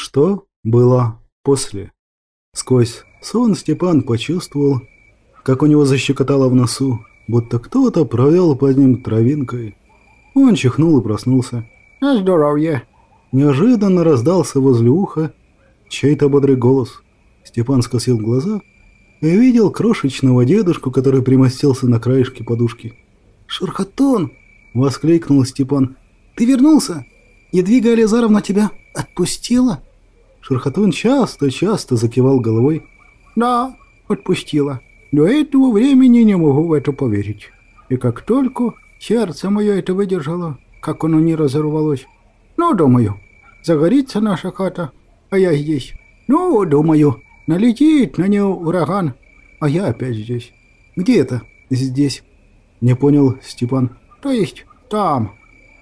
Что было после? Сквозь сон Степан почувствовал, как у него защекотало в носу, будто кто-то провел под ним травинкой. Он чихнул и проснулся. Здоровье. Неожиданно раздался возле уха чей-то бодрый голос. Степан скосил глаза и видел крошечного дедушку, который примостился на краешке подушки. «Шурхатон!» — воскликнул Степан. «Ты вернулся? Едвига Ализаровна тебя отпустила?» Шурхатон часто-часто закивал головой. «Да, отпустила. До этого времени не могу в это поверить. И как только сердце мое это выдержало, как оно не разорвалось. Ну, думаю, загорится наша хата, а я здесь. Ну, думаю, налетит на нее ураган, а я опять здесь. Где это здесь? Не понял Степан. То есть там.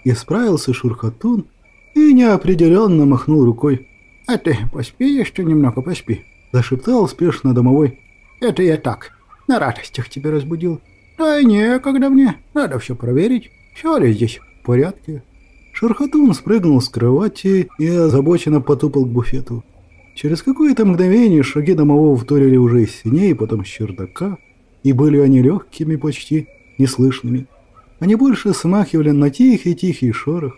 Исправился Шурхатун и неопределенно махнул рукой. А ты поспи еще немного, поспи. Зашептал спешно домовой. Это я так, на радостях тебя разбудил. Да и некогда мне, надо все проверить. Все ли здесь в порядке? Шурхатун спрыгнул с кровати и озабоченно потупал к буфету. Через какое-то мгновение шаги домового вторили уже из синей, потом с чердака, и были они легкими, почти неслышными. Они больше смахивали на тихий-тихий шорох.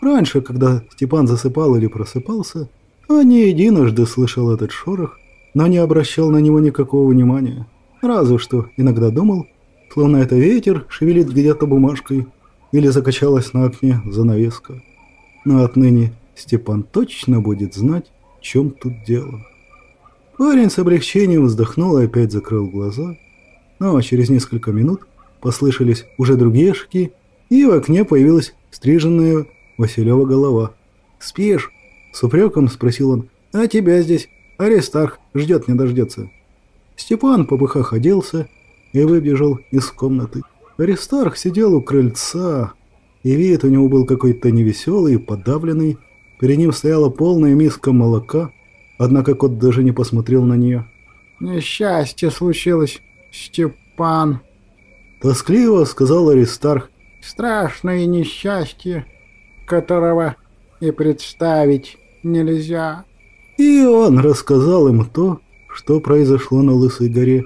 Раньше, когда Степан засыпал или просыпался, он не единожды слышал этот шорох, но не обращал на него никакого внимания. Разве что иногда думал, словно это ветер шевелит где-то бумажкой или закачалась на окне занавеска. Но отныне Степан точно будет знать, в чем тут дело. Парень с облегчением вздохнул и опять закрыл глаза, но через несколько минут послышались уже другие шаги, и в окне появилась стриженная Василева голова. «Спишь?» – с упреком спросил он. «А тебя здесь Аристарх ждет не дождется». Степан по быхах оделся и выбежал из комнаты. Аристарх сидел у крыльца, и вид у него был какой-то невеселый и подавленный. Перед ним стояла полная миска молока, однако кот даже не посмотрел на нее. «Несчастье случилось, Степан», — тоскливо сказал Аристарх. «Страшное несчастье, которого и представить нельзя». И он рассказал им то, что произошло на Лысой горе.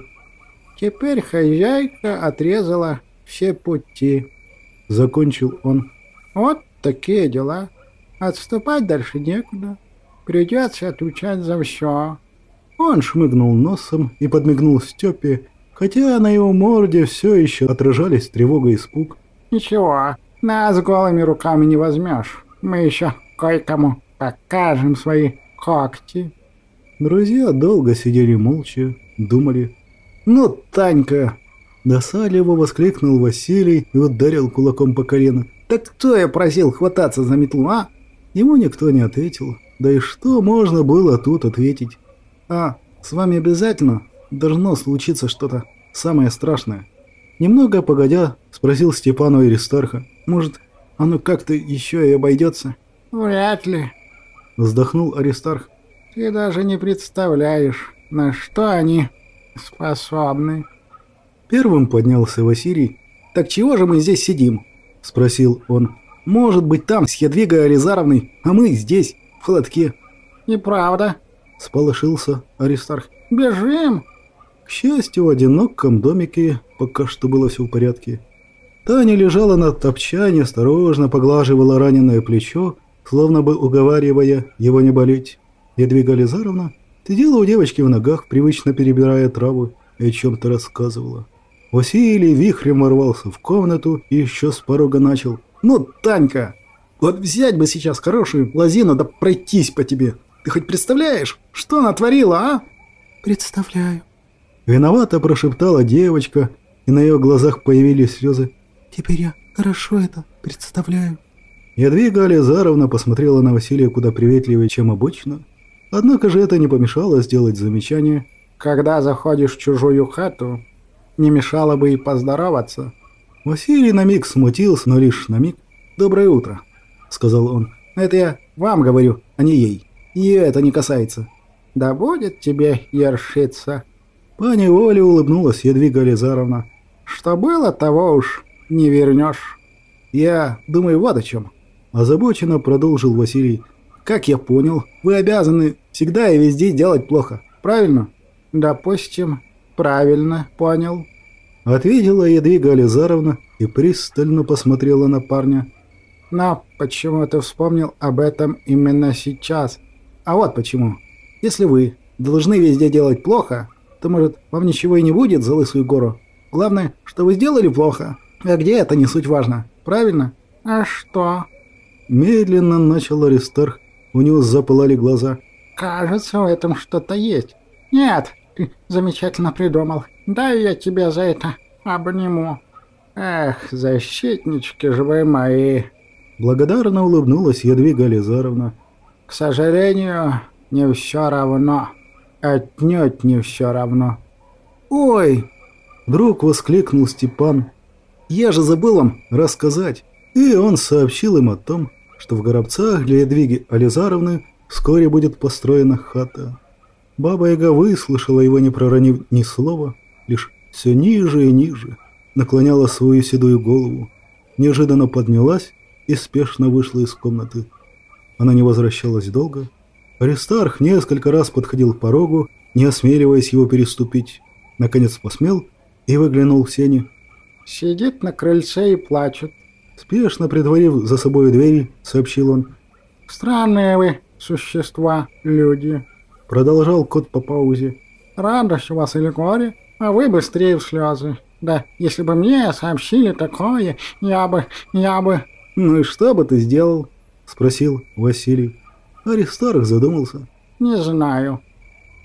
Теперь хозяйка отрезала все пути. Закончил он. Вот такие дела. Отступать дальше некуда. Придется отвечать за все. Он шмыгнул носом и подмигнул Степе, хотя на его морде все еще отражались тревога и испуг. «Ничего, нас голыми руками не возьмешь. Мы еще кое-кому покажем свои когти». Друзья долго сидели молча, думали. «Ну, Танька!» Досадливо воскликнул Василий и ударил кулаком по колену. «Так кто я просил хвататься за метлу, а?» Ему никто не ответил. Да и что можно было тут ответить? «А, с вами обязательно должно случиться что-то самое страшное». Немного погодя, спросил Степану Аристарха. «Может, оно как-то еще и обойдется?» «Вряд ли», — вздохнул Аристарх. Ты даже не представляешь, на что они способны. Первым поднялся Василий. «Так чего же мы здесь сидим?» – спросил он. «Может быть, там с Ядвигой Аризаровной, а мы здесь, в холодке». «Неправда», – сполошился Аристарх. «Бежим!» К счастью, в одиноком домике пока что было все в порядке. Таня лежала на топчане, осторожно поглаживала раненое плечо, словно бы уговаривая его не болеть. Едвига Лизаровна сидела у девочки в ногах, привычно перебирая траву, и о чем-то рассказывала. Василий вихрем ворвался в комнату и еще с порога начал. «Ну, Танька, вот взять бы сейчас хорошую лозину да пройтись по тебе. Ты хоть представляешь, что она творила, а?» «Представляю». Виновато прошептала девочка, и на ее глазах появились слезы. «Теперь я хорошо это представляю». Ядвига Ализаровна посмотрела на Василия куда приветливее, чем обычно, Однако же это не помешало сделать замечание. «Когда заходишь в чужую хату, не мешало бы и поздороваться». Василий на миг смутился, но лишь на миг. «Доброе утро», — сказал он. «Это я вам говорю, а не ей. Ее это не касается». «Да будет тебе ершиться». По неволе улыбнулась Едвига Лизаровна. «Что было, того уж не вернешь». «Я думаю, вот о чем». Озабоченно продолжил Василий. Как я понял, вы обязаны всегда и везде делать плохо, правильно? Допустим, правильно понял. Ответила Едвига Ализаровна и пристально посмотрела на парня. Но почему ты вспомнил об этом именно сейчас? А вот почему. Если вы должны везде делать плохо, то, может, вам ничего и не будет за лысую гору. Главное, что вы сделали плохо. А где это не суть важно, правильно? А что? Медленно начал Аристарх. У него запылали глаза. Кажется, в этом что-то есть. Нет, ты замечательно придумал. Дай я тебя за это обниму. Эх, защитнички же вы мои. Благодарно улыбнулась Ядвига Ализаровна. К сожалению, не все равно. Отнюдь не все равно. Ой! Вдруг воскликнул Степан. Я же забыл вам рассказать. И он сообщил им о том, что в Горобцах для Ядвиги Ализаровны вскоре будет построена хата. Баба-яга выслушала его, не проронив ни слова, лишь все ниже и ниже, наклоняла свою седую голову, неожиданно поднялась и спешно вышла из комнаты. Она не возвращалась долго. Аристарх несколько раз подходил к порогу, не осмеливаясь его переступить. Наконец посмел и выглянул в сени. «Сидит на крыльце и плачет», — спешно притворив за собой дверь, сообщил он. «Странные вы существа, люди», — продолжал кот по паузе. «Радость у вас или горе, а вы быстрее в слезы. Да, если бы мне сообщили такое, я бы... я бы...» «Ну и что бы ты сделал?» — спросил Василий. Аристарх задумался. «Не знаю».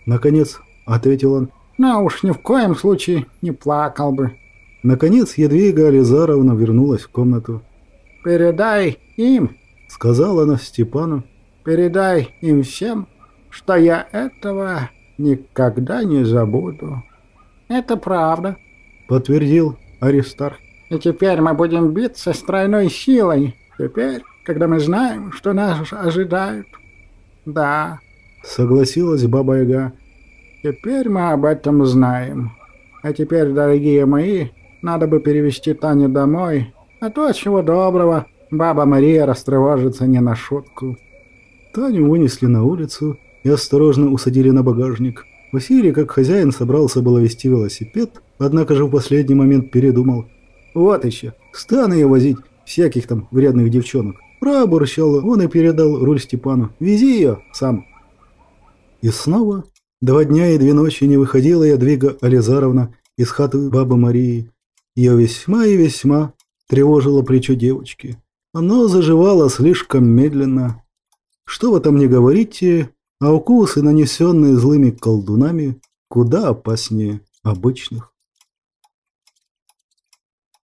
Наконец ответил он. «Но уж ни в коем случае не плакал бы». Наконец Едвига Ализаровна вернулась в комнату. «Передай им», — сказала она Степану. «Передай им всем, что я этого никогда не забуду». «Это правда», — подтвердил Аристарх. «И теперь мы будем биться с тройной силой. Теперь, когда мы знаем, что нас ожидают». «Да», — согласилась Баба Яга. «Теперь мы об этом знаем. А теперь, дорогие мои, надо бы перевести Таню домой, а то, чего доброго, баба Мария растревожится не на шутку». Таню вынесли на улицу и осторожно усадили на багажник. Василий, как хозяин, собрался было вести велосипед, однако же в последний момент передумал. «Вот еще, стану я возить всяких там вредных девчонок». Пробурчал он и передал руль Степану. «Вези ее сам». И снова два дня и две ночи не выходила Ядвига Ализаровна из хаты бабы Марии. Ее весьма и весьма тревожило плечо девочки. Оно заживало слишком медленно. Что вы там не говорите, а укусы, нанесенные злыми колдунами, куда опаснее обычных.